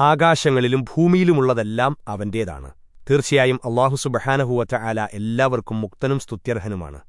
ആകാശങ്ങളിലും ഭൂമിയിലുമുള്ളതെല്ലാം അവന്റേതാണ്. തീർച്ചയായും അള്ളാഹു സുബഹാനഹുവറ്റ ആല എല്ലാവർക്കും മുക്തനും സ്തുത്യർഹനുമാണ്.